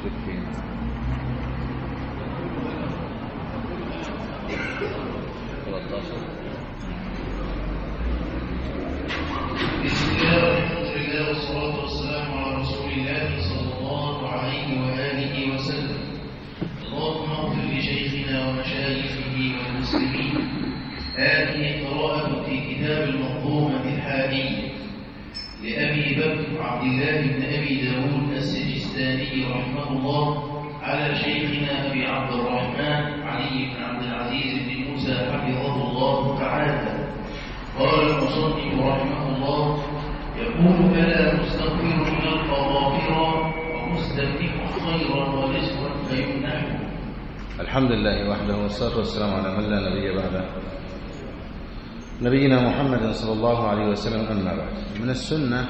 تكفين بسم الله والحمد لله والصلاة والسلام على رسول الله صلى الله عليه وآله وسلم. اللهم اغفر لشيخنا ومشايخه والمسلمين هذه قراءة في كتاب المنظومة الحالية لأبي بكر عبد الله بن أبي داود السجستاني. رحمه الله على شيخنا أبي عبد الرحمن علي بن عبد العزيز بن موسى حفظه الله تعالى. قال المصنف رحمه الله يقول ألا مستغفر يلقى غافرا ومستفتح خيرا ورزقا فيمنحه الحمد لله وحده والصلاة والسلام على من لا نبي بعده. نبينا محمد صلى الله عليه وسلم أما بعد. من السنة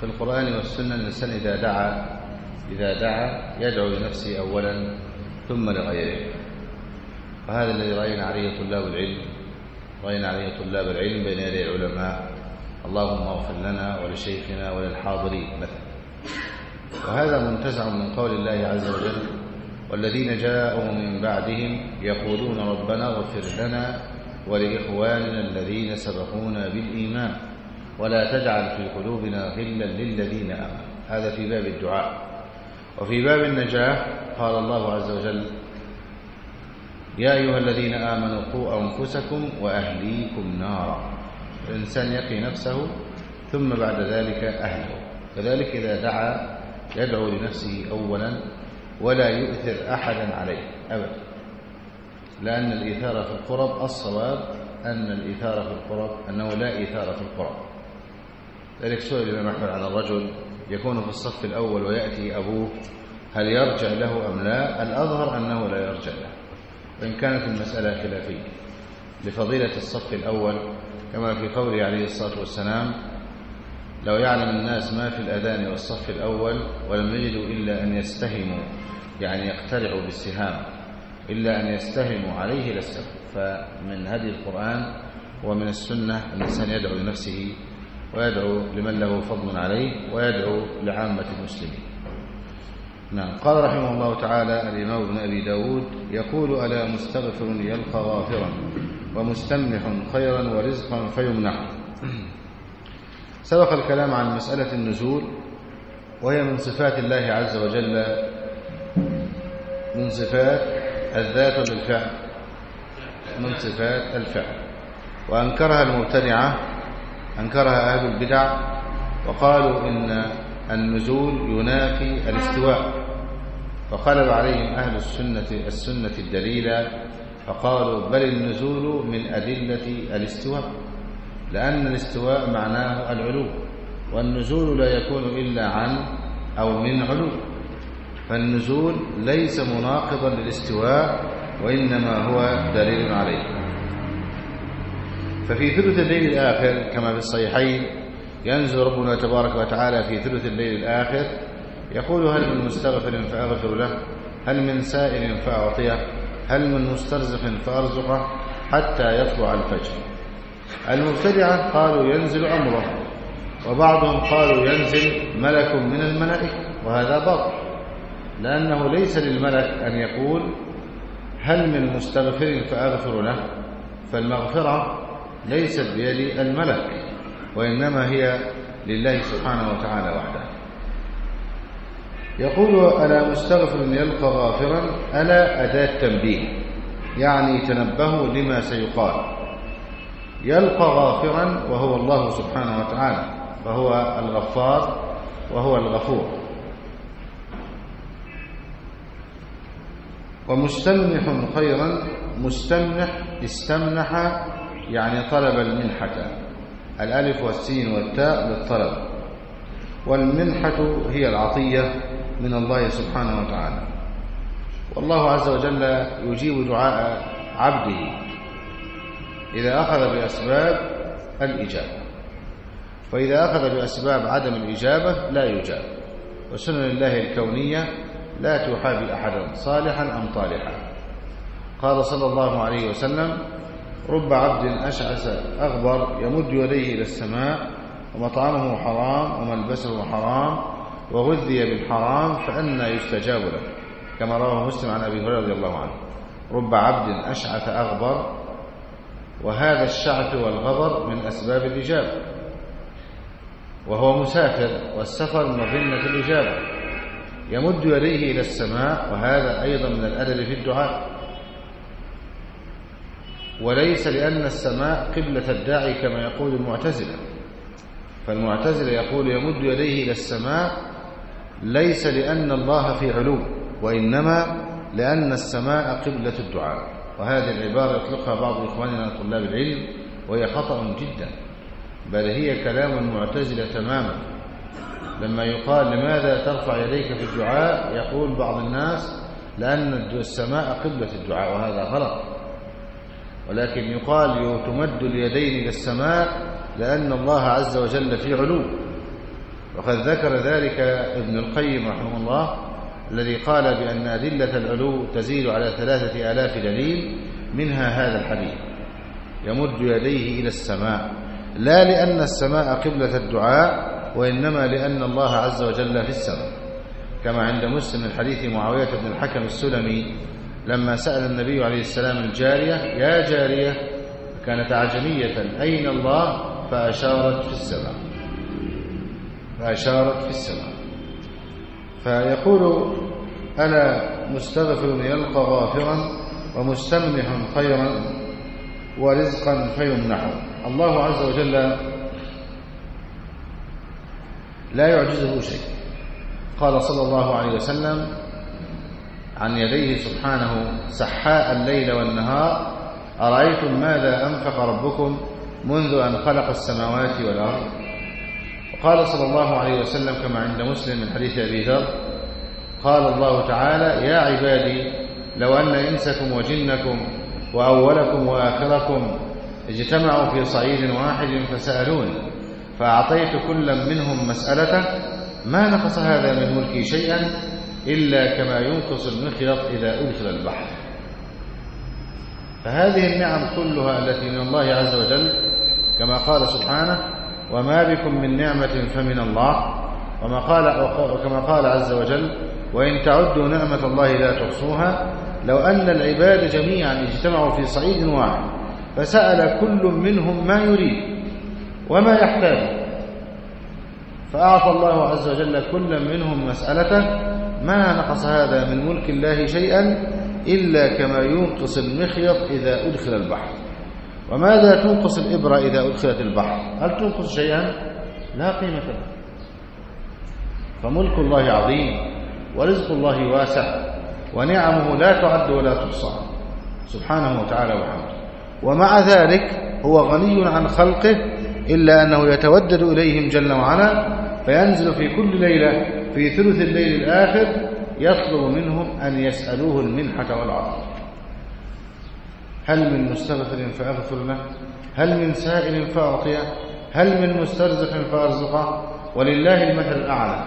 في القرآن والسنة الإنسان إذا دعا إذا دعا يدعو لنفسه أولا ثم لغيره. وهذا الذي رأينا عليه طلاب العلم رأينا عليه طلاب العلم بين يدي العلماء. اللهم اغفر لنا ولشيخنا وللحاضرين مثلا. وهذا منتزع من قول الله عز وجل والذين جاءوا من بعدهم يقولون ربنا اغفر لنا ولإخواننا الذين سبقونا بالإيمان. ولا تجعل في قلوبنا غلا للذين آمنوا. هذا في باب الدعاء. وفي باب النجاة قال الله عز وجل يا أيها الذين آمنوا قوا أنفسكم وأهليكم نارا. الإنسان يقي نفسه ثم بعد ذلك أهله. كذلك إذا دعا يدعو لنفسه أولا ولا يؤثر أحدا عليه أبدا. لأن الإيثار في القرب الصواب أن الإيثار في القرب أنه لا إيثار في القرب. ذلك سئل الإمام أحمد عن الرجل يكون في الصف الأول ويأتي أبوه هل يرجع له أم لا؟ الأظهر أنه لا يرجع له. وإن كانت المسألة خلافية. لفضيلة الصف الأول كما في قوله عليه الصلاة والسلام لو يعلم الناس ما في الأذان والصف الأول ولم يجدوا إلا أن يستهموا يعني يقترعوا بالسهام إلا أن يستهموا عليه لاستهموا فمن هدي القرآن ومن السنة الإنسان يدعو لنفسه ويدعو لمن له فضل عليه ويدعو لعامة المسلمين. نعم. قال رحمه الله تعالى الإمام ابن أبي داود يقول ألا مستغفر يلقى غافرا ومستمنح خيرا ورزقا فيمنح. سبق الكلام عن مسألة النزول وهي من صفات الله عز وجل من صفات الذات للفعل من صفات الفعل. وأنكرها المبتدعة أنكرها أهل البدع وقالوا إن النزول ينافي الاستواء. فقلب عليهم أهل السنة السنة الدليل فقالوا بل النزول من أدلة الاستواء لأن الاستواء معناه العلو والنزول لا يكون إلا عن أو من علو. فالنزول ليس مناقضا للاستواء وإنما هو دليل عليه. ففي ثلث الليل الآخر كما في الصحيحين ينزل ربنا تبارك وتعالى في ثلث الليل الآخر يقول هل من مستغفر فأغفر له؟ هل من سائل فأعطيه؟ هل من مسترزق فأرزقه حتى يطلع الفجر؟ المبتدعة قالوا ينزل أمره وبعضهم قالوا ينزل ملك من الملائكة وهذا باطل لأنه ليس للملك أن يقول هل من مستغفر فأغفر له؟ فالمغفرة ليست بيد الملك وإنما هي لله سبحانه وتعالى وحده. يقول ألا مستغفر يلقى غافرا؟ ألا أداة تنبيه. يعني تنبهوا لما سيقال. يلقى غافرا وهو الله سبحانه وتعالى فهو الغفار وهو الغفور. ومستمنح خيرا مستمنح استمنح يعني طلب المنحة. الألف والسين والتاء للطلب. والمنحة هي العطية من الله سبحانه وتعالى. والله عز وجل يجيب دعاء عبده إذا أخذ بأسباب الإجابة. فإذا أخذ بأسباب عدم الإجابة لا يجاب. وسنن الله الكونية لا تحابي أحدا صالحا أم طالحا. قال صلى الله عليه وسلم رب عبد أشعث أغبر يمد يديه إلى السماء ومطعمه حرام وملبسه حرام وغذي بالحرام فأنى يستجاب له. كما رواه مسلم عن أبي هريرة رضي الله عنه. رب عبد أشعث أغبر وهذا الشعث والغبر من أسباب الإجابة. وهو مسافر والسفر مظنة الإجابة. يمد يديه إلى السماء وهذا أيضا من الأدب في الدعاء. وليس لأن السماء قبلة الداعي كما يقول المعتزلة. فالمعتزلة يقول يمد يديه إلى السماء ليس لأن الله في علو وإنما لأن السماء قبلة الدعاء. وهذه العبارة يطلقها بعض إخواننا طلاب العلم وهي خطأ جدا. بل هي كلام المعتزلة تماما. لما يقال لماذا ترفع يديك في الدعاء يقول بعض الناس لأن السماء قبلة الدعاء وهذا غلط. ولكن يقال تمد اليدين إلى السماء لأن الله عز وجل في علو. وقد ذكر ذلك ابن القيم رحمه الله الذي قال بأن أدلة العلو تزيد على ثلاثة آلاف دليل منها هذا الحديث يمد يديه إلى السماء لا لأن السماء قبلة الدعاء وإنما لأن الله عز وجل في السماء. كما عند مسلم من حديث معاوية بن الحكم السلمي لما سأل النبي عليه السلام الجارية يا جارية كانت عجمية أين الله؟ فأشارت في السماء. فأشارت في السماء. فيقول أنا مستغفر يلقى غافرا ومستمنح خيرا ورزقا فيمنحه الله عز وجل لا يعجزه شيء. قال صلى الله عليه وسلم عن يديه سبحانه سحاء الليل والنهار أرأيتم ماذا أنفق ربكم منذ أن خلق السماوات والأرض؟ وقال صلى الله عليه وسلم كما عند مسلم من حديث أبي ذر قال الله تعالى يا عبادي لو أن إنسكم وجنكم وأولكم وآخركم اجتمعوا في صعيد واحد فسألوني فأعطيت كل منهم مسألته ما نقص هذا من ملكي شيئا؟ إلا كما ينقص المخيط إذا أدخل البحر. فهذه النعم كلها التي من الله عز وجل كما قال سبحانه وما بكم من نعمة فمن الله. وما قال وكما قال عز وجل وإن تعدوا نعمة الله لا تحصوها. لو أن العباد جميعا اجتمعوا في صعيد واحد فسأل كل منهم ما يريد وما يحتاج. فأعطى الله عز وجل كل منهم مسألته ما نقص هذا من ملك الله شيئا إلا كما ينقص المخيط إذا أدخل البحر. وماذا تنقص الإبرة إذا أدخلت البحر؟ هل تنقص شيئا؟ لا قيمة له. فملك الله عظيم ورزق الله واسع ونعمه لا تعد ولا تحصى. سبحانه وتعالى وحمده. ومع ذلك هو غني عن خلقه إلا أنه يتودد إليهم جل وعلا فينزل في كل ليلة في ثلث الليل الآخر يطلب منهم أن يسألوه المنحة والعطاء هل من مستغفر فأغفر له؟ هل من سائل فأعطيه؟ هل من مسترزق فأرزقه؟ ولله المثل الأعلى.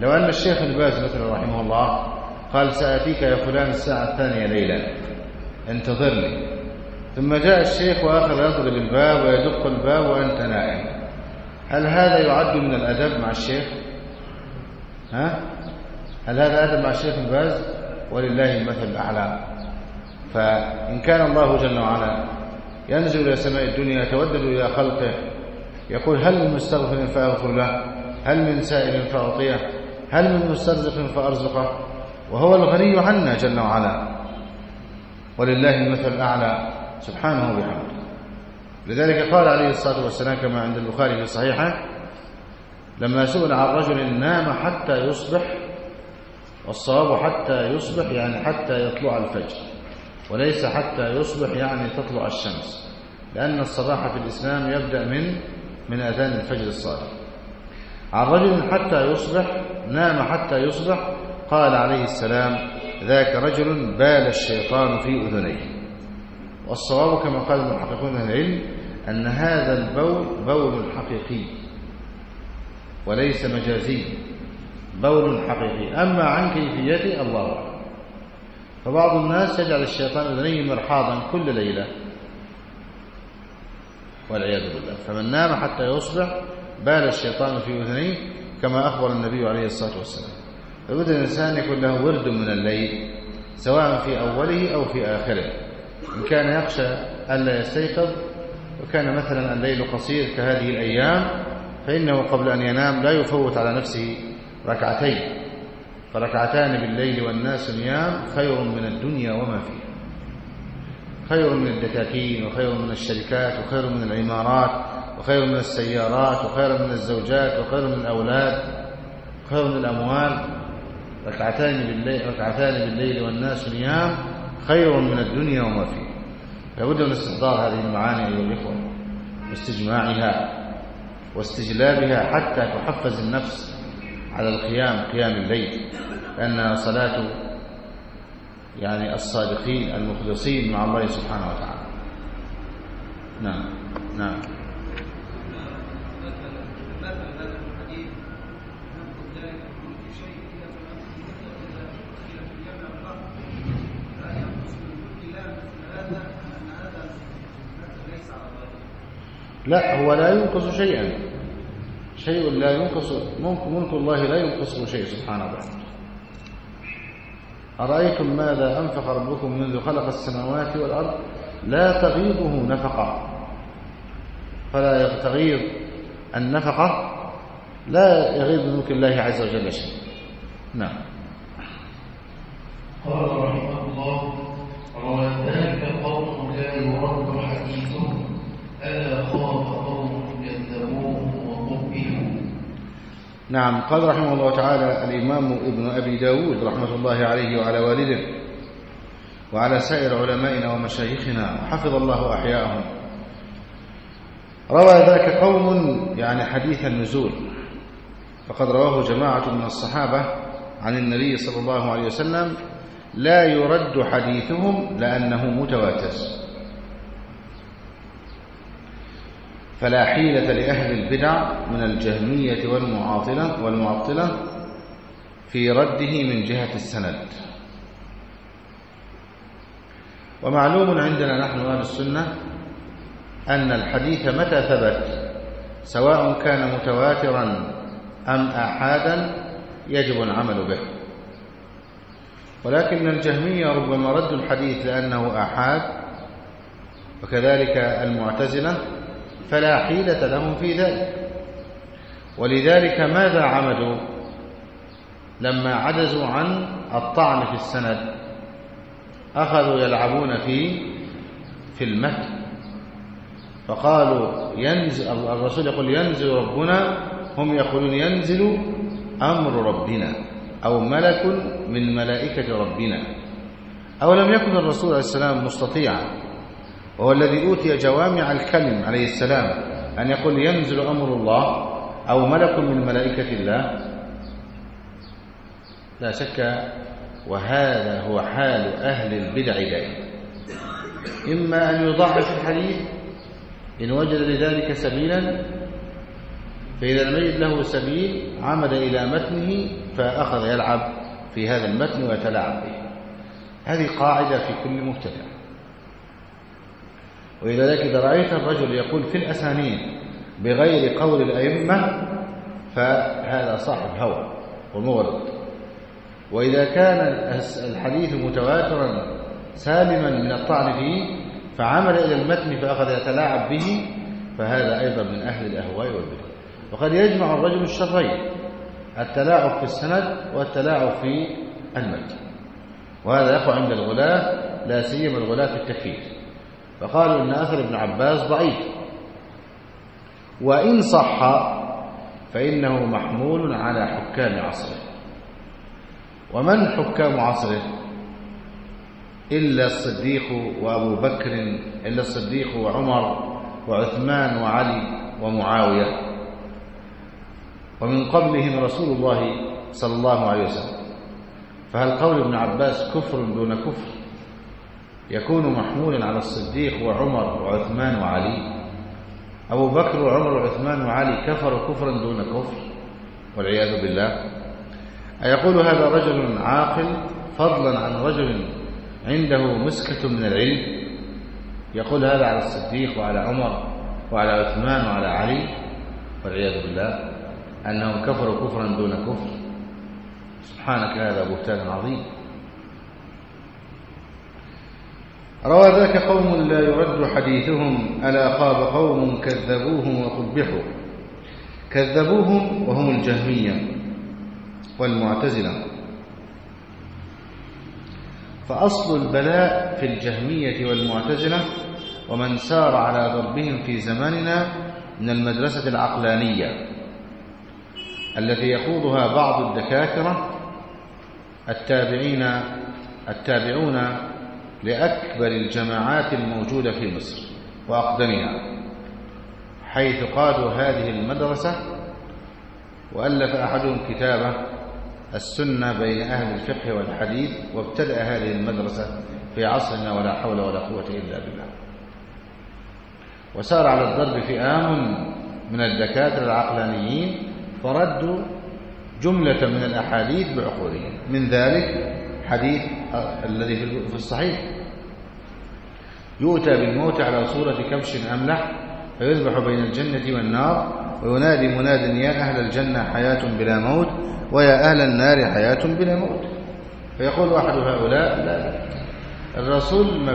لو أن الشيخ الباز مثلا رحمه الله قال سآتيك يا فلان الساعة الثانية ليلا. انتظرني. ثم جاء الشيخ وأخذ يضرب الباب ويدق الباب وأنت نائم. هل هذا يعد من الأدب مع الشيخ؟ ها؟ هل هذا أدب مع الشيخ الباز ولله المثل الأعلى. فإن كان الله جل وعلا ينزل إلى سماء الدنيا يتودد إلى خلقه يقول هل من مستغفر فأغفر له؟ هل من سائل فأعطيه؟ هل من مسترزق فأرزقه؟ وهو الغني عنا جل وعلا. ولله المثل الأعلى. سبحانه وبحمده. لذلك قال عليه الصلاة والسلام كما عند البخاري في صحيحه لما سئل عن رجل نام حتى يصبح والصواب حتى يصبح يعني حتى يطلع الفجر وليس حتى يصبح يعني تطلع الشمس لأن الصباح في الإسلام يبدأ من من أذان الفجر الصادق. عن رجل حتى يصبح نام حتى يصبح قال عليه السلام ذاك رجل بال الشيطان في أذنيه. والصواب كما قال المحققون العلم أن هذا البول بول حقيقي وليس مجازي بول حقيقي. أما عن كيفيته الله أعلم. فبعض الناس يجعل الشيطان أذنيه مرحاضا كل ليلة والعياذ بالله. فمن نام حتى يصبح بال الشيطان في أذنيه كما أخبر النبي عليه الصلاة والسلام. لابد الإنسان يكون له ورد من الليل سواء في أوله أو في آخره. إن كان يخشى ألا يستيقظ وكان مثلا الليل قصير كهذه الأيام فإنه قبل أن ينام لا يفوت على نفسه ركعتين فركعتان بالليل والناس نيام خير من الدنيا وما فيها. خير من الدكاكين وخير من الشركات وخير من العمارات وخير من السيارات وخير من الزوجات وخير من الأولاد وخير من الأموال. ركعتان بالليل ركعتان بالليل والناس نيام خير من الدنيا وما فيها. لابد من استحضار هذه المعاني أيها الإخوة واستجماعها. واستجلابها حتى تحفز النفس على القيام قيام الليل. لأنها صلاة يعني الصادقين المخلصين مع الله سبحانه وتعالى. نعم نعم. لا هو لا ينقص شيئا. شيء لا ينقص ملك ملك الله لا ينقصه شيء سبحانه وتعالى. أرأيتم ماذا أنفق ربكم منذ خلق السماوات والأرض؟ لا تغيضه نفقة. فلا تغيض النفقة لا يغيض ملك الله عز وجل شيء نعم. قال نعم قال رحمه الله تعالى الإمام ابن أبي داود رحمة الله عليه وعلى والده وعلى سائر علمائنا ومشايخنا حفظ الله أحياءهم. روى ذاك قوم يعني حديث النزول. فقد رواه جماعة من الصحابة عن النبي صلى الله عليه وسلم لا يرد حديثهم لأنه متواتر. فلا حيلة لأهل البدع من الجهمية والمعاطلة والمعطلة في رده من جهة السند. ومعلوم عندنا نحن أهل السنة أن الحديث متى ثبت؟ سواء كان متواترا أم آحادا يجب العمل به. ولكن الجهمية ربما ردوا الحديث لأنه آحاد وكذلك المعتزلة فلا حيلة لهم في ذلك. ولذلك ماذا عملوا لما عجزوا عن الطعن في السند أخذوا يلعبون في في المتن فقالوا ينزل الرسول يقول ينزل ربنا هم يقولون ينزل أمر ربنا أو ملك من ملائكة ربنا. أو لم يكن الرسول عليه السلام مستطيعا وهو الذي أوتي جوامع الكلم عليه السلام أن يقول ينزل أمر الله أو ملك من ملائكة الله. لا شك وهذا هو حال أهل البدع دائما. إما أن يضعف الحديث إن وجد لذلك سبيلا فإذا لم يجد له سبيل عمد إلى متنه فأخذ يلعب في هذا المتن ويتلاعب به. هذه قاعدة في كل مبتدع. ولذلك إذا رأيت الرجل يقول في الأسانيد بغير قول الأئمة فهذا صاحب هوى ومغرض. وإذا كان الحديث متواترا سالما من الطعن فيه فعمل إلى المتن فأخذ يتلاعب به فهذا أيضا من أهل الأهواء والبدع. وقد يجمع الرجل الشرين التلاعب في السند والتلاعب في المتن. وهذا يقع عند الغلاة لا سيما الغلاة في التكفير. فقالوا إن أثر ابن عباس ضعيف. وإن صح فإنه محمول على حكام عصره. ومن حكام عصره؟ إلا الصديق وأبو بكر إلا الصديق وعمر وعثمان وعلي ومعاوية. ومن قبلهم رسول الله صلى الله عليه وسلم. فهل قول ابن عباس كفر دون كفر؟ يكون محمولا على الصديق وعمر وعثمان وعلي. أبو بكر وعمر وعثمان وعلي كفروا كفرا دون كفر والعياذ بالله. أيقول هذا رجل عاقل فضلا عن رجل عنده مسكة من العلم. يقول هذا على الصديق وعلى عمر وعلى عثمان وعلى علي والعياذ بالله أنهم كفروا كفرا دون كفر. سبحانك هذا بهتان عظيم. روى ذاك قوم لا يرد حديثهم ألا خاب قوم كذبوهم وقبحوا. كذبوهم وهم الجهمية والمعتزلة. فأصل البلاء في الجهمية والمعتزلة ومن سار على ضربهم في زماننا من المدرسة العقلانية التي يخوضها بعض الدكاترة التابعين التابعون لأكبر الجماعات الموجودة في مصر وأقدمها حيث قادوا هذه المدرسة وألف أحدهم كتابه السنة بين أهل الفقه والحديث وابتدأ هذه المدرسة في عصرنا ولا حول ولا قوة إلا بالله. وسار على الضرب فئام من الدكاترة العقلانيين فردوا جملة من الأحاديث بعقولهم. من ذلك حديث الذي في الصحيح. يؤتى بالموت على صورة كبش أملح فيذبح بين الجنة والنار وينادي مناد يا أهل الجنة حياة بلا موت ويا أهل النار حياة بلا موت. فيقول أحد هؤلاء لا الرسول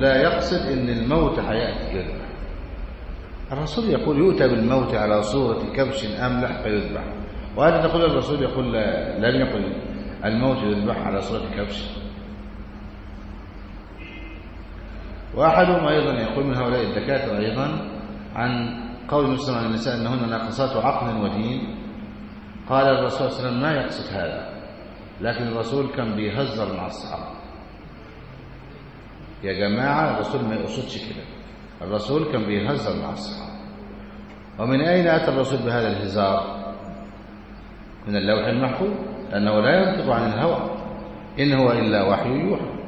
لا يقصد أن الموت حياة يذبح الرسول يقول يؤتى بالموت على صورة كبش أملح فيذبح. وهذا تقول الرسول يقول لا لم يقل الموت يذبح على صورة كبش وأحدهم أيضا يقول من هؤلاء الدكاترة أيضا عن قول مسلم عن النساء أنهن ناقصات عقل ودين. قال الرسول صلى الله عليه وسلم ما يقصد هذا لكن الرسول كان بيهزر مع الصحابة. يا جماعة الرسول ما يقصدش كده. الرسول كان بيهزر مع الصحابة. ومن أين أتى الرسول بهذا الهزار؟ من اللوح المحفوظ. لأنه لا ينطق عن الهوى إن هو إلا وحي يوحى.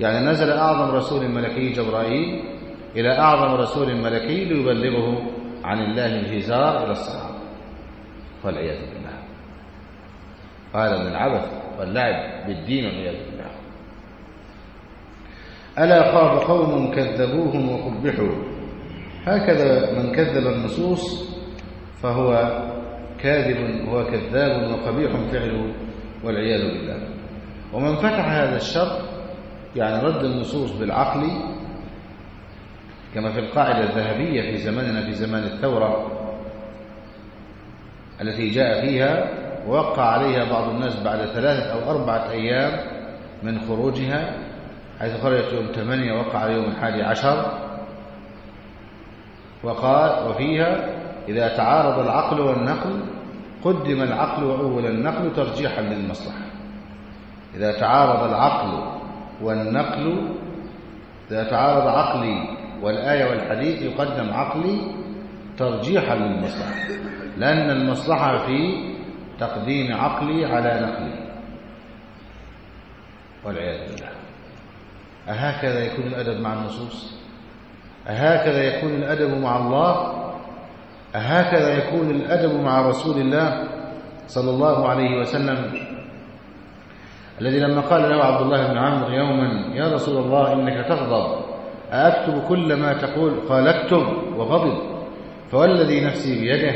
يعني نزل أعظم رسول ملكي جبرائيل إلى أعظم رسول ملكي ليبلغه عن الله الهزار إلى الصحابة. والعياذ بالله. هذا من العبث واللعب بالدين والعياذ بالله. ألا خاب قوم كذبوهم وقبحوا؟ هكذا من كذب النصوص فهو كاذب هو كذاب وقبيح فعله والعياذ بالله. ومن فتح هذا الشر يعني رد النصوص بالعقل كما في القاعدة الذهبية في زماننا في زمان الثورة التي جاء فيها ووقع عليها بعض الناس بعد ثلاثة أو أربعة أيام من خروجها حيث خرجت يوم ثمانية وقع يوم الحادي عشر وقال وفيها إذا تعارض العقل والنقل قدم العقل وأول النقل ترجيحا للمصلحة. إذا تعارض العقل والنقل إذا تعارض عقلي والآية والحديث يقدم عقلي ترجيحا للمصلحة. لأن المصلحة في تقديم عقلي على نقلي. والعياذ بالله. أهكذا يكون الأدب مع النصوص؟ أهكذا يكون الأدب مع الله؟ أهكذا يكون الأدب مع رسول الله صلى الله عليه وسلم. الذي لما قال له عبد الله بن عمرو يوما يا رسول الله إنك تغضب أكتب كل ما تقول? قال أكتب وغضب. فوالذي نفسي بيده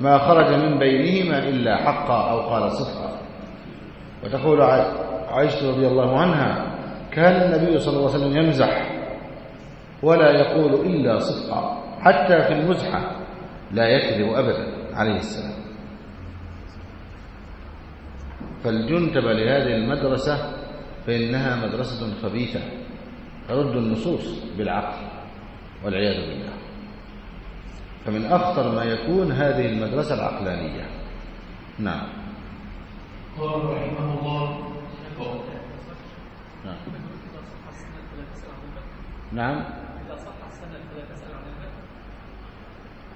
ما خرج من بينهما إلا حقا. أو قال صدقا. وتقول عائشة رضي الله عنها كان النبي صلى الله عليه وسلم يمزح ولا يقول إلا صدقا حتى في المزحة لا يكذب أبدا عليه السلام. فالجنتبة لهذه المدرسة فإنها مدرسة خبيثة ترد النصوص بالعقل والعياذ بالله. فمن أخطر ما يكون هذه المدرسة العقلانية. نعم. قال رحمه الله. نعم نعم.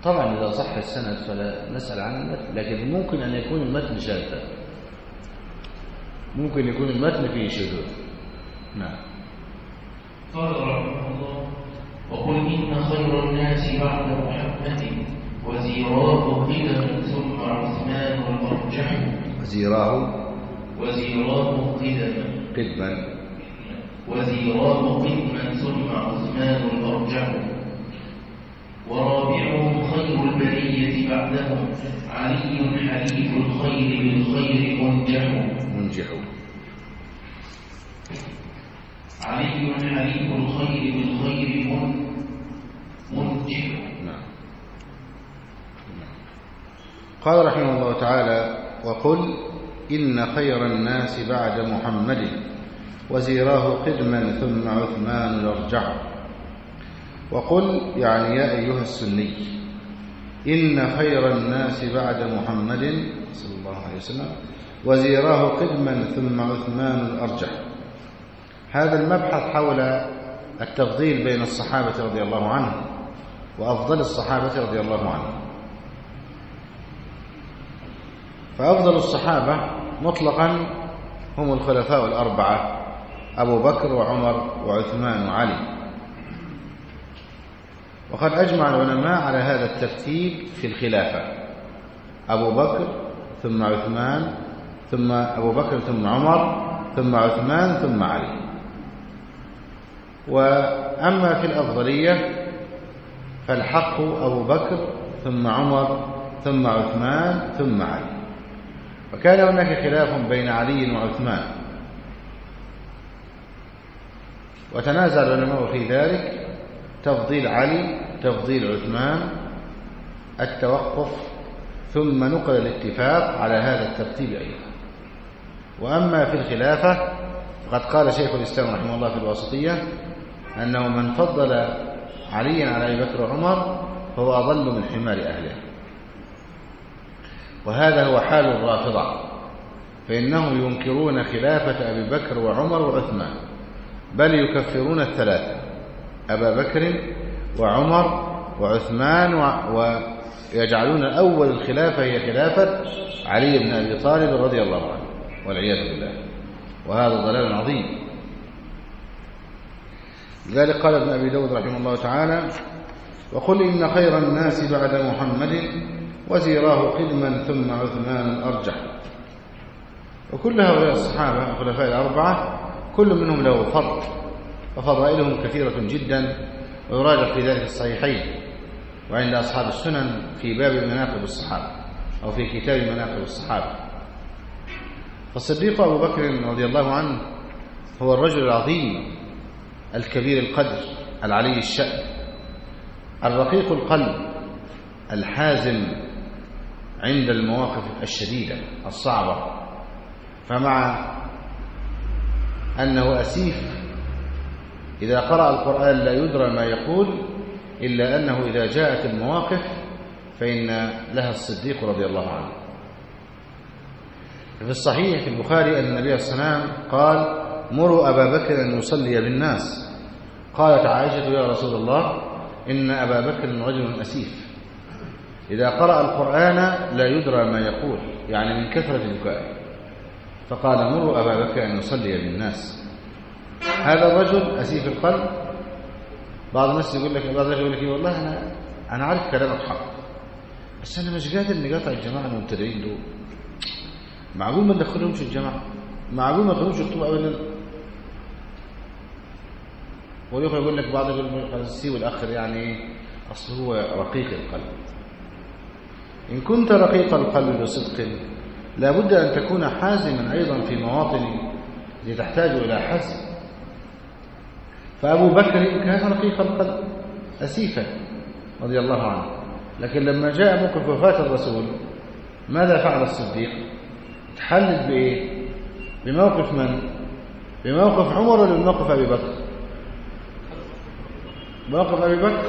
طبعا إذا صح السند فلا نسأل عن المتن لكن ممكن أن يكون المتن شاذا. ممكن يكون المتن فيه شذوذ. نعم. قال رحمه الله وقل إن خير الناس بعد محمد وزيراه قدم ثم عثمان المرجح وزيراه؟ وزيراه قدم قدما. وزيراه قدما ثم عثمان المرجح ورابعهم خير البرية بعدهم علي حليف الخير بالخير منجح. منجح. علي حليف الخير بالخير من منجح. نعم. قال رحمه الله تعالى وقل إن خير الناس بعد محمد وزيراه قدما ثم عثمان الأرجح. وقل يعني يا أيها السني إن خير الناس بعد محمد صلى الله عليه وسلم وزيراه قدما ثم عثمان الأرجح. هذا المبحث حول التفضيل بين الصحابة رضي الله عنهم وأفضل الصحابة رضي الله عنهم. فأفضل الصحابة مطلقا هم الخلفاء الأربعة أبو بكر وعمر وعثمان وعلي. وقد أجمع العلماء على هذا الترتيب في الخلافة. أبو بكر ثم عثمان ثم أبو بكر ثم عمر ثم عثمان ثم علي. وأما في الأفضلية فالحق أبو بكر ثم عمر ثم عثمان ثم علي. وكان هناك خلاف بين علي وعثمان. وتنازع العلماء في ذلك تفضيل علي تفضيل عثمان التوقف ثم نقل الاتفاق على هذا الترتيب أيضا. وأما في الخلافة فقد قال شيخ الإسلام رحمه الله في الواسطية أنه من فضل عليا على أبي بكر وعمر فهو أضل من حمار أهله. وهذا هو حال الرافضة فإنهم ينكرون خلافة أبي بكر وعمر وعثمان بل يكفرون الثلاثة. أبا بكر وعمر وعثمان ويجعلون أول الخلافة هي خلافة علي بن أبي طالب رضي الله عنه والعياذ بالله. وهذا ضلال عظيم. لذلك قال ابن أبي داود رحمه الله تعالى وقل إن خير الناس بعد محمد وزيراه قدما ثم عثمان الأرجح وكل هؤلاء الصحابة الخلفاء الأربعة كل منهم له فضل وفضائلهم كثيرة جدا ويراجع في ذلك الصحيحين وعند أصحاب السنن في باب مناقب الصحابة أو في كتاب مناقب الصحابة. فالصديق أبو بكر رضي الله عنه هو الرجل العظيم الكبير القدر العلي الشأن الرقيق القلب الحازم عند المواقف الشديدة الصعبة. فمع أنه أسيف إذا قرأ القرآن لا يدرى ما يقول إلا أنه إذا جاءت المواقف فإن لها الصديق رضي الله عنه. في الصحيح في البخاري أن النبي صلى الله عليه وسلم قال مروا أبا بكر أن يصلي بالناس. قالت عائشة يا رسول الله إن أبا بكر رجل أسيف. إذا قرأ القرآن لا يدرى ما يقول يعني من كثرة البكاء. فقال مروا أبا بكر أن يصلي بالناس. هذا الرجل أسيف القلب. بعض الناس يقول لك بعض الناس يقول لك والله أنا أنا عارف كلامك حق بس أنا مش قادر نقاطع الجماعة المبتدئين دول. معقول ما ندخلهمش الجماعة؟ معقول ما ندخلهمش الخطوبة أبدا؟ والأخر يقول لك بعض السي والآخر يعني أصل هو رقيق القلب. إن كنت رقيق القلب بصدق لابد أن تكون حازما أيضا في مواطن تحتاج إلى حزم. فأبو بكر كان رقيق القلب أسيفا رضي الله عنه. لكن لما جاء موقف وفاة الرسول ماذا فعل الصديق؟ تحلل بإيه؟ بموقف من؟ بموقف عمر ولا بموقف أبي بكر؟ موقف أبي بكر؟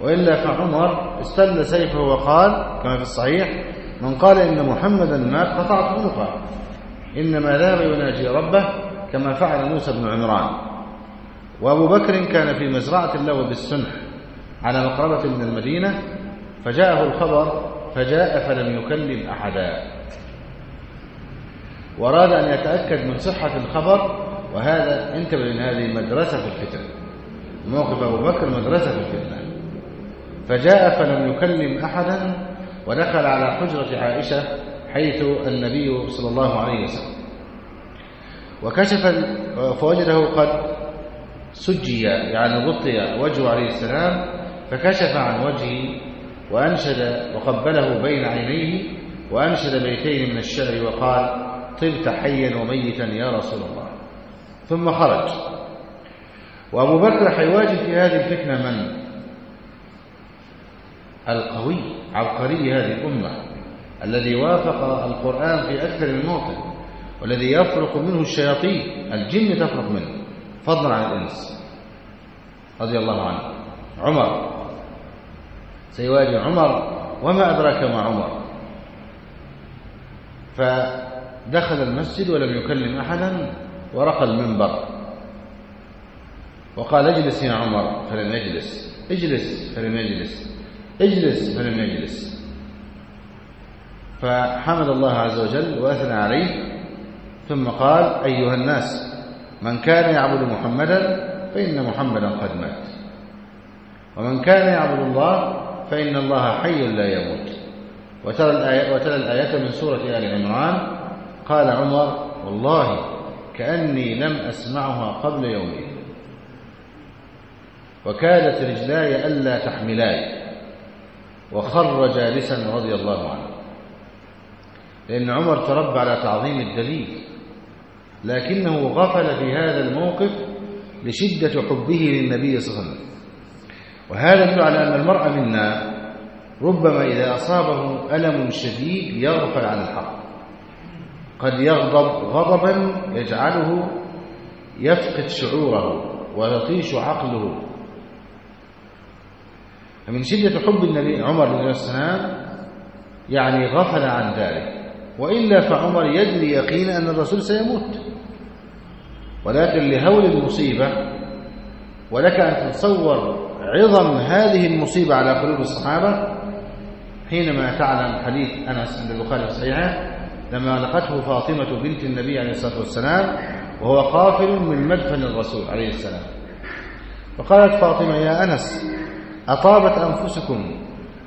وإلا فعمر استل سيفه وقال كما في الصحيح من قال إن محمدا مات قطعت عنقه إنما ذهب يناجي ربه كما فعل موسى بن عمران. وأبو بكر كان في مزرعة له بالسنح على مقربة من المدينة فجاءه الخبر فجاء فلم يكلم أحدا. وأراد أن يتأكد من صحة الخبر وهذا انتبه لأن هذه مدرسة في الفتن. موقف أبو بكر مدرسة في الفتنة. فجاء فلم يكلم أحدا ودخل على حجرة عائشة حيث النبي صلى الله عليه وسلم. وكشف فوجده قد سجي يعني غطي وجهه عليه السلام فكشف عن وجهه وأنشد وقبله بين عينيه وأنشد بيتين من الشعر وقال طبت حيا وميتا يا رسول الله. ثم خرج. وأبو بكر حيواجه في هذه الفتنة من؟ القوي عبقري هذه الأمة الذي وافق القرآن في أكثر من موطن والذي يفرق منه الشياطين الجن تفرق منه. فضلا عن الإنس رضي الله عنه. عمر سيواجه عمر وما أدراك ما عمر. فدخل المسجد ولم يكلم أحدا ورقى المنبر. وقال اجلس يا عمر فلم يجلس. اجلس فلم يجلس. اجلس فلم يجلس. فحمد الله عز وجل وأثنى عليه ثم قال أيها الناس من كان يعبد محمدا فإن محمدا قد مات. ومن كان يعبد الله فإن الله حي لا يموت. وترى الآية, وترى الآية من سورة آل عمران. قال عمر والله كأني لم أسمعها قبل يومين وكادت رجلاي ألا تحملاي. وخر جالسا رضي الله عنه. لأن عمر تربى على تعظيم الدليل. لكنه غفل في هذا الموقف لشدة حبه للنبي صلى الله عليه وسلم. وهذا يدل على أن المرء منا ربما إذا أصابه ألم شديد يغفل عن الحق. قد يغضب غضبا يجعله يفقد شعوره ويطيش عقله. فمن شدة حب النبي عمر بن السلام يعني غفل عن ذلك. وإلا فعمر يدري يقينا أن الرسول سيموت. ولكن لهول المصيبة ولك أن تتصور عظم هذه المصيبة على قلوب الصحابة حينما تعلم حديث أنس عند البخاري في صحيحه لما لقته فاطمة بنت النبي عليه الصلاة والسلام وهو قافل من مدفن الرسول عليه السلام. فقالت فاطمة يا أنس أطابت أنفسكم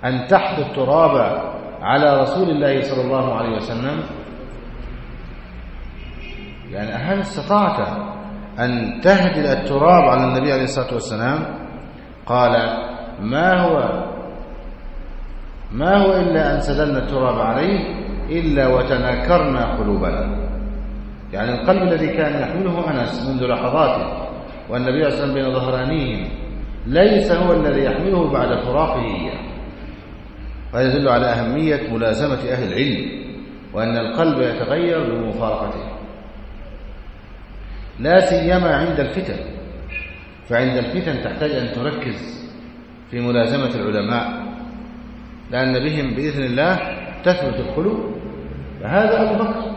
أن تحثوا التراب على رسول الله صلى الله عليه وسلم يعني هل استطعت أن تهدل التراب على النبي عليه الصلاة والسلام؟ قال ما هو ما هو إلا أن سدلنا التراب عليه إلا وتناكرنا قلوبنا. يعني القلب الذي كان يحمله أنس منذ لحظاته والنبي عليه وسلم بين ظهرانيهم ليس هو الذي يحمله بعد فراقه إياه. وهذا يدل على أهمية ملازمة أهل العلم وأن القلب يتغير بمفارقته. لا سيما عند الفتن. فعند الفتن تحتاج أن تركز في ملازمة العلماء لأن بهم بإذن الله تثبت القلوب. فهذا أبو بكر.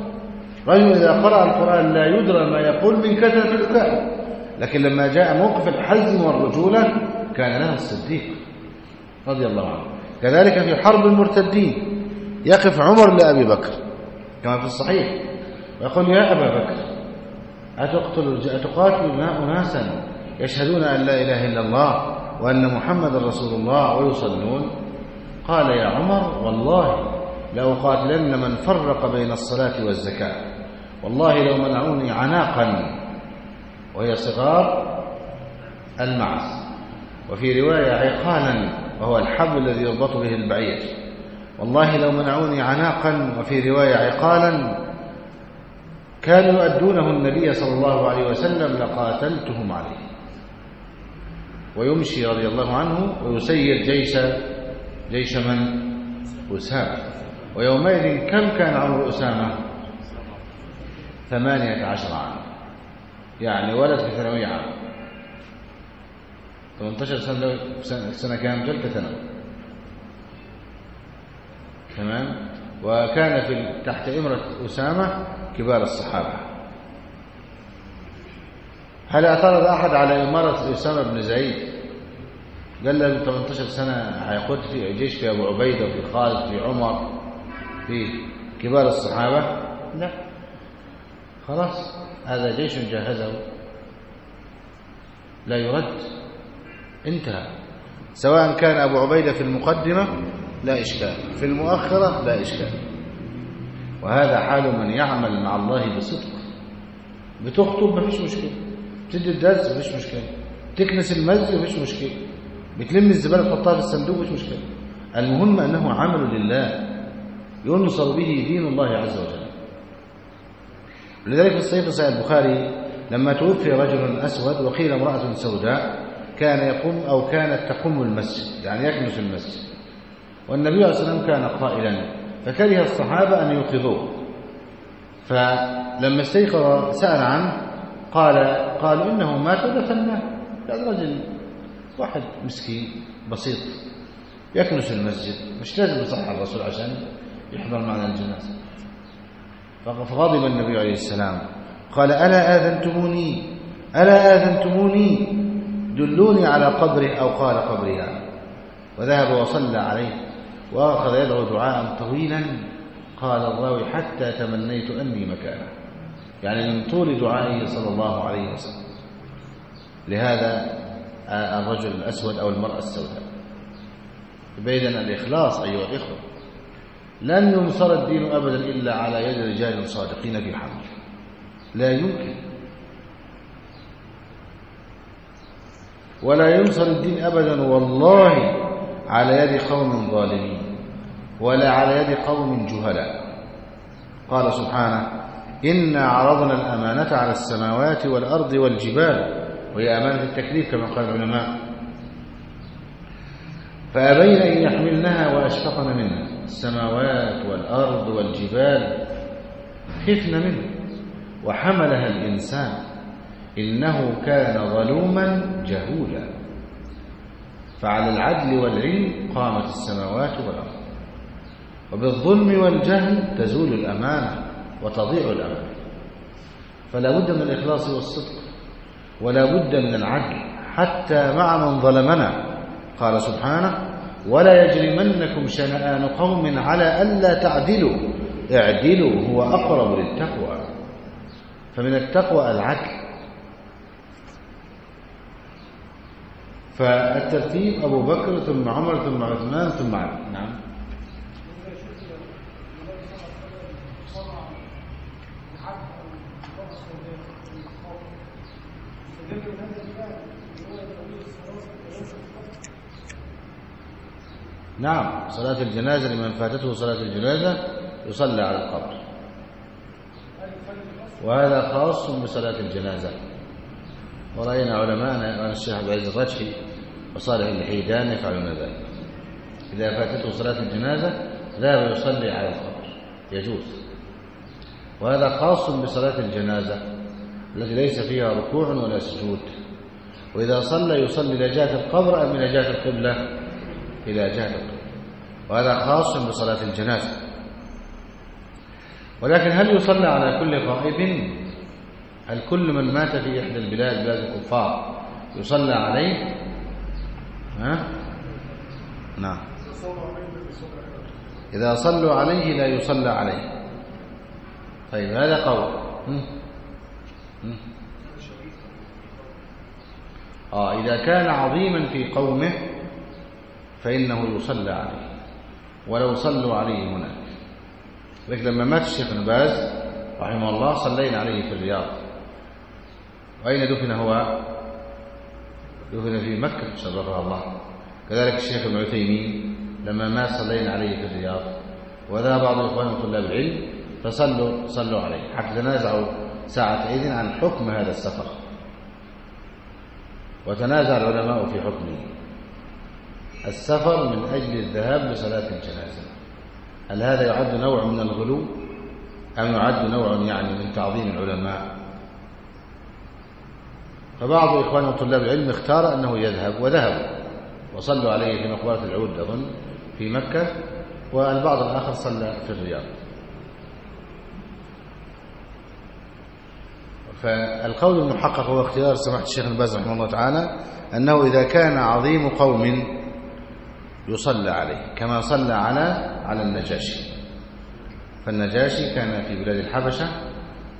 رجل إذا قرأ القرآن لا يدرى ما يقول من كثرة البكاء لكن لما جاء موقف الحزم والرجولة كان لها الصديق رضي الله عنه. كذلك في حرب المرتدين يقف عمر لأبي بكر كما في الصحيح ويقول يا أبا بكر أتقتل أتقاتل أناسا يشهدون أن لا إله إلا الله وأن محمد رسول الله ويصلون. قال يا عمر والله لأقاتلن من فرق بين الصلاة والزكاة. والله لو منعوني عناقا وهي صغار المعز وفي رواية عقالا وهو الحبل الذي يربط به البعير. والله لو منعوني عناقا. وفي رواية عقالا كانوا يؤدونه النبي صلى الله عليه وسلم لقاتلتهم عليه. ويمشي رضي الله عنه ويسير جيش جيش من؟ أسامة. ويومئذ كم كان عمر أسامة؟ ثمانية عشر عام. يعني ولد في ثانوية عام 18 سنة سنة كام؟ ثالثة ثانوي تمام؟ وكان في تحت إمرة أسامة كبار الصحابة. هل اعترض أحد على إمارة أسامة بن زيد؟ قال له 18 سنة هيقود في جيش في أبو عبيدة وفي خالد في عمر في كبار الصحابة؟ لا. خلاص هذا جيش جهزه. لا يرد. انتهى. سواء كان أبو عبيدة في المقدمة لا إشكال. في المؤخرة لا إشكال. وهذا حال من يعمل مع الله بصدق. بتخطب مفيش مشكلة. تدي الدرس مفيش مشكلة. تكنس المسجد مفيش مشكلة. بتلم الزبالة تحطها في الصندوق مش مشكلة. المهم أنه عمل لله ينصر به دين الله عز وجل. لذلك في الصحيح صحيح البخاري لما توفي رجل أسود وقيل امرأة سوداء كان يقوم أو كانت تقوم المسجد يعني يكنس المسجد. والنبي عليه الصلاة والسلام كان قائلا فكره الصحابة أن يوقظوه. فلما استيقظ سأل عنه قال قالوا إنه مات ودفناه هذا رجل واحد مسكين بسيط يكنس المسجد مش لازم يصح الرسول عشان يحضر معنا الجنازة. فغضب النبي عليه السلام. قال ألا آذنتموني؟ ألا آذنتموني؟ دلوني على قبره أو قال قبرها وذهب وصلى عليه. وأخذ يدعو دعاء طويلا قال الراوي حتى تمنيت أني مكانه. يعني من طول دعائه صلى الله عليه وسلم. لهذا الرجل الأسود أو المرأة السوداء. بيدنا الإخلاص أيها الإخوة. لن ينصر الدين أبدا إلا على يد رجال صادقين في حمل لا يمكن. ولا ينصر الدين أبدا والله على يد قوم ظالمين. ولا على يد قوم جهلاء. قال سبحانه إنا عرضنا الأمانة على السماوات والأرض والجبال. وهي أمانة التكليف كما قال العلماء. فأبين أن يحملنها وأشفقن منها. السماوات والأرض والجبال خفن منه وحملها الإنسان. إنه كان ظلوما جهولا. فعلى العدل والعلم قامت السماوات والأرض. وبالظلم والجهل تزول الأمانة وتضيع الأمانة. فلا بد من الإخلاص والصدق ولا بد من العدل حتى مع من ظلمنا. قال سبحانه ولا يجرمنكم شنآن قوم على ألا تعدلوا اعدلوا هو أقرب للتقوى. فمن التقوى العدل. فالترتيب أبو بكر ثم عمر ثم عثمان ثم علي. نعم. نعم صلاة الجنازة لمن فاتته صلاة الجنازة يصلى على القبر. وهذا خاص بصلاة الجنازة. ورأينا علماءنا الشيخ عبد العزيز الرجحي وصالح الحيدان يفعلون ذلك. إذا فاتته صلاة الجنازة ذهب يصلي على القبر يجوز. وهذا خاص بصلاة الجنازة. التي ليس فيها ركوع ولا سجود. وإذا صلى يصلي إلى جهة القبر أم إلى جهة القبلة؟ إلى جهة القبلة. وهذا خاص بصلاة الجنازة. ولكن هل يصلى على كل غائب؟ هل كل من مات في إحدى البلاد بلاد الكفار يصلى عليه؟ ها؟ نعم. إذا صلوا عليه لا يصلى عليه. طيب هذا قول؟ آه إذا كان عظيما في قومه فإنه يصلى عليه. ولو صلوا عليه هناك. لكن لما مات الشيخ ابن باز رحمه الله صلينا عليه في الرياض. وأين دفن هو؟ دفن في مكة شرفها الله. كذلك الشيخ ابن عثيمين لما مات صلينا عليه في الرياض. وذهب بعض الإخوان طلاب العلم فصلوا صلوا عليه. حتى تنازعوا ساعة إذن عن حكم هذا السفر. وتنازع العلماء في حكمه. السفر من أجل الذهاب لصلاة الجنازة. هل هذا يعد نوع من الغلو؟ أم يعد نوع يعني من تعظيم العلماء؟ فبعض إخوان طلاب العلم اختار أنه يذهب وذهب. وصلوا عليه في مقبرة العود أظن في مكة والبعض الآخر صلى في الرياض. فالقول المحقق هو اختيار سماحة الشيخ الباز رحمه الله تعالى أنه إذا كان عظيم قوم يصلى عليه كما صلى على على النجاشي. فالنجاشي كان في بلاد الحبشة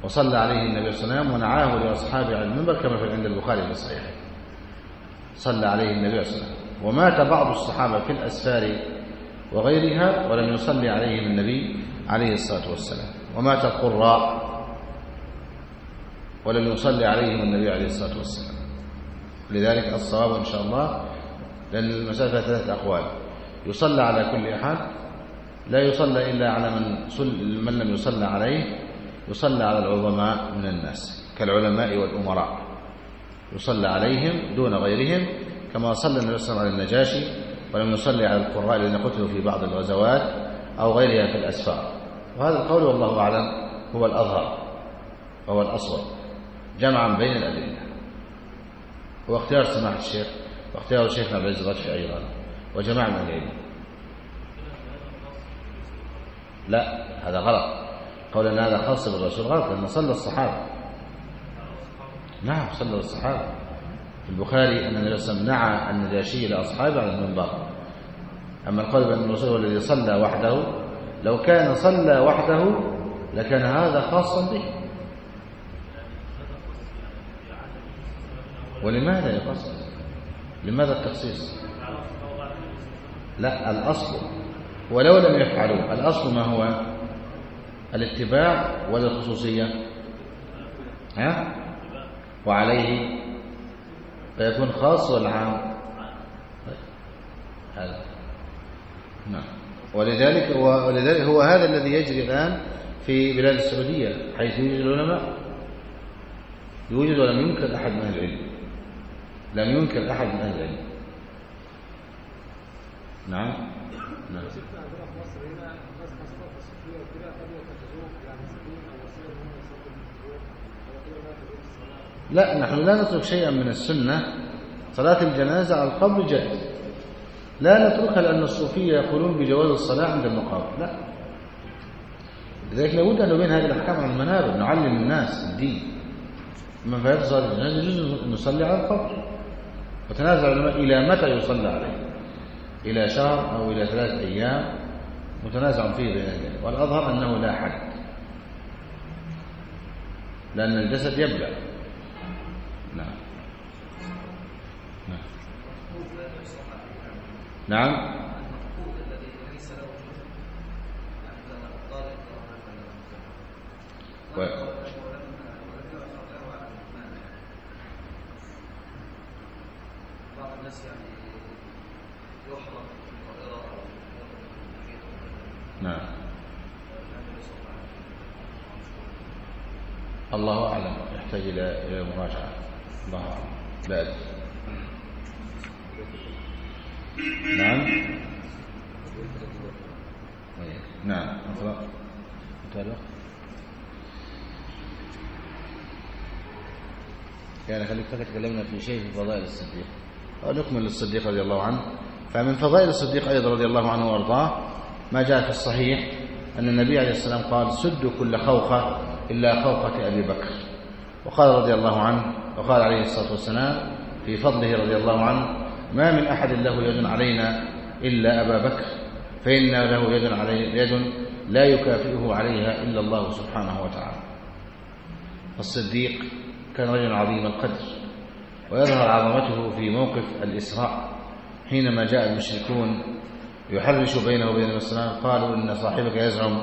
وصلى عليه النبي صلى الله عليه وسلم ونعاه لأصحابه على المنبر كما في عند البخاري في الصحيح. صلى عليه النبي صلى الله عليه وسلم. ومات بعض الصحابة في الأسفار وغيرها ولم يصلي عليهم النبي عليه الصلاة والسلام. ومات القراء ولم يصلي عليهم النبي عليه الصلاة والسلام. لذلك الصواب إن شاء الله لأن فيها ثلاثة أقوال. يصلى على كل أحد لا يصلى إلا على من, صل من لم يصلى عليه يصلى على العظماء من الناس كالعلماء والأمراء. يصلى عليهم دون غيرهم كما صلى النبي صلى الله عليه على النجاشي ولم يصلي على القراء الذين قتلوا في بعض الغزوات أو غيرها في الأسفار. وهذا القول والله أعلم هو الأظهر وهو الأصوب جمعا بين الأدلة. واختيار سماحة الشيخ واختيار الشيخ عبد العزيز الغشي أيضا وجماعة من العلم. لا هذا غلط. قول أن هذا خاص بالرسول غلط لأنه صلى الصحابة. نعم صلى الصحابة. في البخاري أن النبي صلى الله عليه وسلم نعى النجاشي لأصحابه على المنبر. أما القول بأن الرسول هو الذي صلى وحده لو كان صلى وحده لكان هذا خاصا به. ولماذا يقصد لماذا التخصيص؟ لا الأصل. ولو لم يفعلوا الأصل ما هو؟ الاتباع ولا الخصوصية ها؟ وعليه فيكون خاص ولا عام هذا. نعم. ولذلك ولذلك هو هذا الذي يجري الآن في بلاد السعودية حيث يوجد العلماء. يوجد ولم ينكر أحد من العلم. لم ينكر أحد من أهل العلم. نعم. نعم. لا نحن لا نترك شيئا من السنة. صلاة الجنازة على القبر جائز لا نتركها لأن الصوفية يقولون بجواز الصلاة عند المقابر لا. لذلك لابد أن نبين هذه الأحكام على المنابر نعلم الناس الدين. فات صلاة الجنازة يجوز نصلي على القبر. وتنازع العلماء إلى متى يصلى عليه؟ إلى شهر أو إلى ثلاثة أيام متنازع فيه بين الجنة والأظهر أنه لا حد. لأن الجسد يبلع نعم. نعم. نعم. نعم. الله أعلم. يحتاج إلى مراجعة. الله أعلم. لا نعم. نعم. انتهى الوقت يعني خليك فقط تكلمنا في شيء في فضائل الصديق ونكمل الصديق رضي الله عنه. فمن فضائل الصديق أيضا رضي الله عنه وأرضاه ما جاء في الصحيح أن النبي عليه السلام قال سدوا كل خوخة إلا خوخة أبي بكر. وقال رضي الله عنه وقال عليه الصلاة والسلام في فضله رضي الله عنه ما من أحد له يد علينا إلا أبا بكر فإن له يد, علي يد لا يكافئه عليها إلا الله سبحانه وتعالى. الصديق كان رجلا عظيم القدر. ويظهر عظمته في موقف الإسراء حينما جاء المشركون يحرش بينه وبين الإسلام. قالوا إن صاحبك يزعم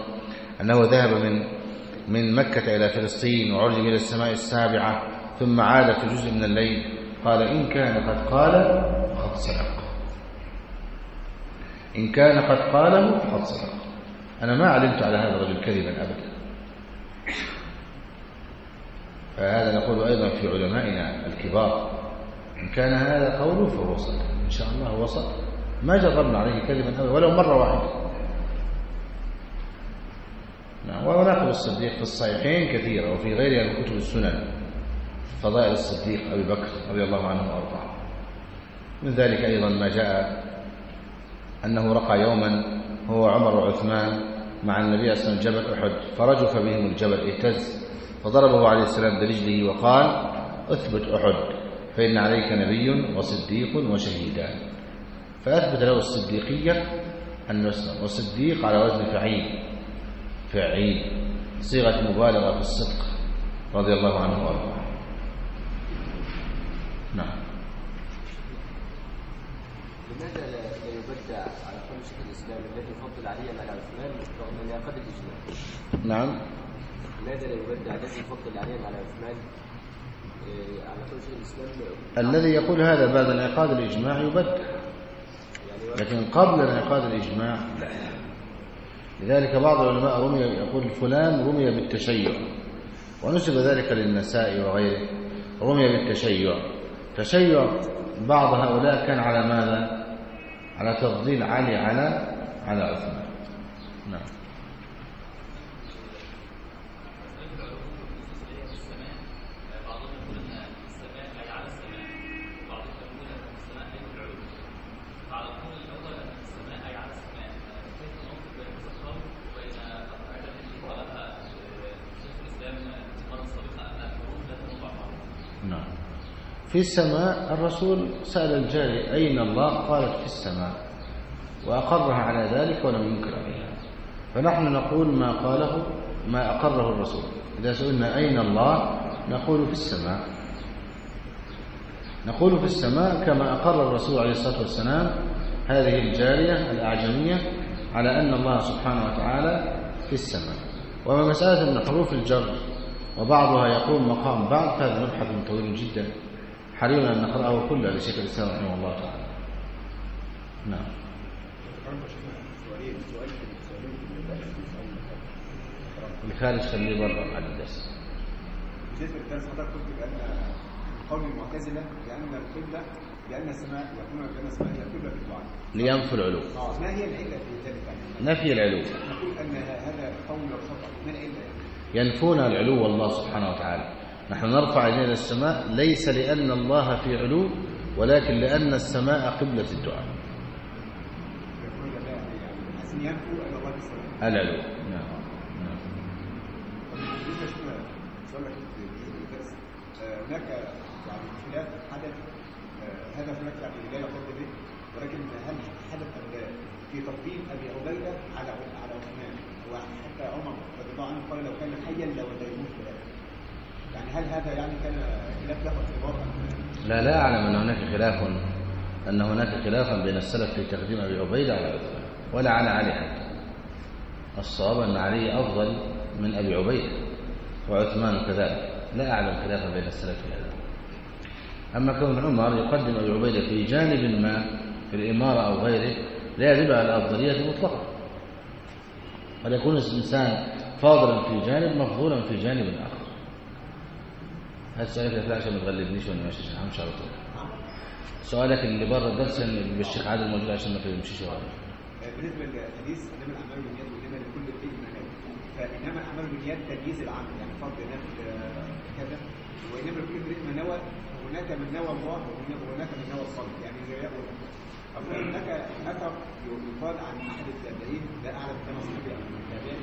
أنه ذهب من من مكة إلى فلسطين وعرج إلى السماء السابعة ثم عاد في جزء من الليل. قال إن كان قد قال فقد صدق. إن كان قد قاله فقد صدق. أنا ما علمت على هذا الرجل كذبا أبدا. فهذا نقول أيضا في علمائنا الكبار. إن كان هذا قوله فهو صدق إن شاء الله هو صدق ما جربنا عليه كذبا أبدا ولو مرة واحدة. نعم ومناقب الصديق في الصحيحين كثيرة وفي غيرها من كتب السنن. فضائل الصديق أبي بكر رضي الله عنه وأرضاه. من ذلك أيضا ما جاء أنه رقى يوما هو عمر وعثمان مع النبي صلى الله عليه وسلم جبل أحد فرجف بهم الجبل اهتز فضربه عليه السلام برجله وقال أثبت أحد. فإن عليك نبي وصديق وشهيدان فأثبت له الصديقية أن يسلم والصديق على وزن فعيل. فعيل. صيغة مبالغة في الصدق رضي الله عنه وأرضاه. نعم. لماذا لا يبدع على قول شيخ الإسلام الذي يفضل عليا على عثمان رغم انعقاد الاجماع؟ نعم. لماذا لا يبدع الذي يفضل عليا على عثمان؟ الذي يقول هذا بعد انعقاد الإجماع يبدع. لكن قبل انعقاد الإجماع لا. لذلك بعض العلماء رمي يقول فلان رمي بالتشيع. ونسب ذلك للنساء وغيره. رمي بالتشيع. تشيع بعض هؤلاء كان على ماذا؟ على تفضيل علي على على عثمان. نعم نعم. في السماء الرسول سأل الجارية أين الله؟ قالت في السماء. وأقرها على ذلك ولم ينكر عليها. فنحن نقول ما قاله ما أقره الرسول. إذا سئلنا أين الله؟ نقول في السماء. نقول في السماء كما أقر الرسول عليه الصلاة والسلام هذه الجارية الأعجمية على أن الله سبحانه وتعالى في السماء. وما مسألة من حروف الجر وبعضها يقوم مقام بعض هذا مبحث طويل جدا. حرينا أن نقرأه كله لشيخ الإسلام رحمه الله تعالى نعم الخارج خليه برا على الدرس بالنسبة للدرس حضرتك قلت بأن قول المعتزلة بأن القبلة بأن السماء يكون بأن السماء هي القبلة في الدعاء. لينفوا العلو آه ما هي العلة في ذلك؟ نفي العلو نقول أن هذا قول خطا ما العلة؟ ينفون العلو الله سبحانه وتعالى نحن نرفع ايدينا إلى السماء ليس لأن الله في علو ولكن لأن السماء قبلة الدعاء. العلو. نعم. هناك يعني خلاف حدث هذا هناك يقصد به ولكن هل حدث في تفضيل ابي عبيده على على عثمان وحتى عمر رضي الله عنه قال لو كان حيا يعني هل هذا يعني كان خلاف له اعتبار لا لا أعلم أن هناك خلاف أن هناك خلافا بين السلف في تقديم أبي عبيدة ولا على علي حتى. الصواب أن علي أفضل من أبي عبيدة وعثمان كذلك. لا أعلم خلافا بين السلف في هذا. أما كون عمر يقدم أبي عبيدة في جانب ما في الإمارة أو غيره لا يدل على الأفضلية مطلقا. قد يكون الإنسان فاضلا في جانب مفضولا في جانب آخر. هذا سؤالك يا فلاش ما تغلبنيش وأنا ماشي عشان همشي على طول. سؤالك اللي بره الدرس اللي بالشيخ عادل موجود عشان ما تمشيش ورا آه، بالنسبة للحديث إنما الاعمال بالنيات وإنما لكل ما نوى فإنما الاعمال بالنيات تمييز العمل يعني فرض نفس آه، كذا وإنما لكل امرئ ما نوى هناك من نوى الله وهناك من نوى الصلاه يعني زي يقول هناك اثر يقال عن أحد التابعين لا أعلم كان صحابي أو من التابعين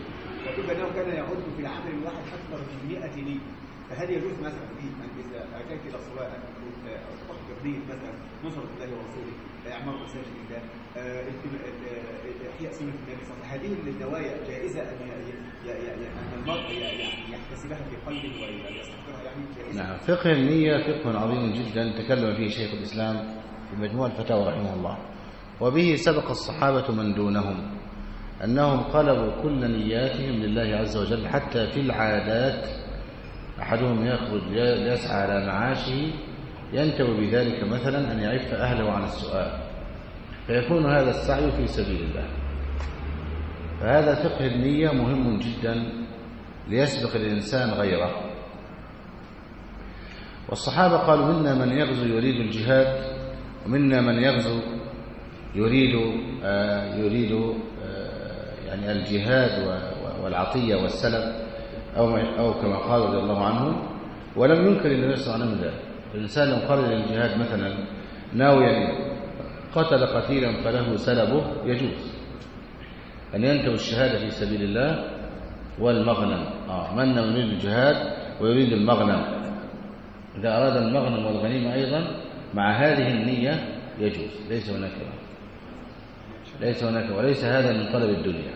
انه كان يعد في العمل الواحد أكثر من 100 نيه فهل يجوز مثلا لي ان اذا اتيت إلى الصلاه ان تحضر نيه مثلا نصره الله ورسوله اعمار مساجد الله آه، آه، احياء سنه النبي صلى الله عليه وسلم هذه النوايا جائزه ان ان المرء يعني يحتسبها في قلبه ويستحضرها يعني جائزه نعم فقه النية فقه عظيم جدا تكلم فيه شيخ الإسلام في مجموع الفتاوى رحمه الله وبه سبق الصحابة من دونهم أنهم قلبوا كل نياتهم لله عز وجل حتى في العادات أحدهم يخرج ليسعى على معاشه ينتوي بذلك مثلا أن يعف أهله عن السؤال. فيكون هذا السعي في سبيل الله. فهذا فقه النية مهم جدا ليسبق الإنسان غيره. والصحابة قالوا منا من يغزو يريد الجهاد ومنا من يغزو يريد آه يريد آه يعني الجهاد والعطية والسلب أو أو كما قال رضي الله عنه ولم ينكر النبي صلى الله عليه وسلم ذلك. الإنسان لو خرج للجهاد مثلا ناويا قتل قتيلا فله سلبه يجوز. أن ينتوي الشهادة في سبيل الله والمغنم. آه من يريد الجهاد ويريد المغنم. إذا أراد المغنم والغنيمة أيضا مع هذه النية يجوز. ليس هناك ليس هناك وليس هذا من طلب الدنيا.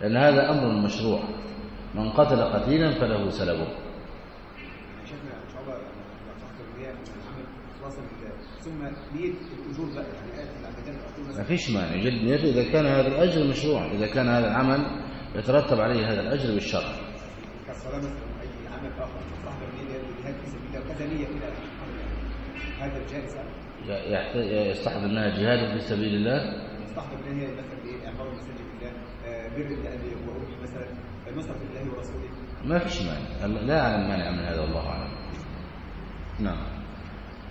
لأن هذا أمر مشروع. من قتل قتيلا فله سلبه. ثم نيه الاجور بقى يعني ما فيش مانع. جد نيته إذا كان هذا الأجر مشروع. إذا كان هذا العمل يترتب عليه هذا الأجر بالشرع. اي عمل للجهاد في سبيل الله كده هذا الجائز يستحضر منها جهاد في سبيل الله. يستحضر ان هي مثلا إيه اعمار مساجد الله آه، بر لابي ما فيش مانع. لا أعلم مانع من هذا الله أعلم. نعم.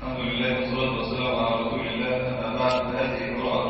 الحمد لله والصلاة والسلام على رسول الله أما بعد هذه القراءه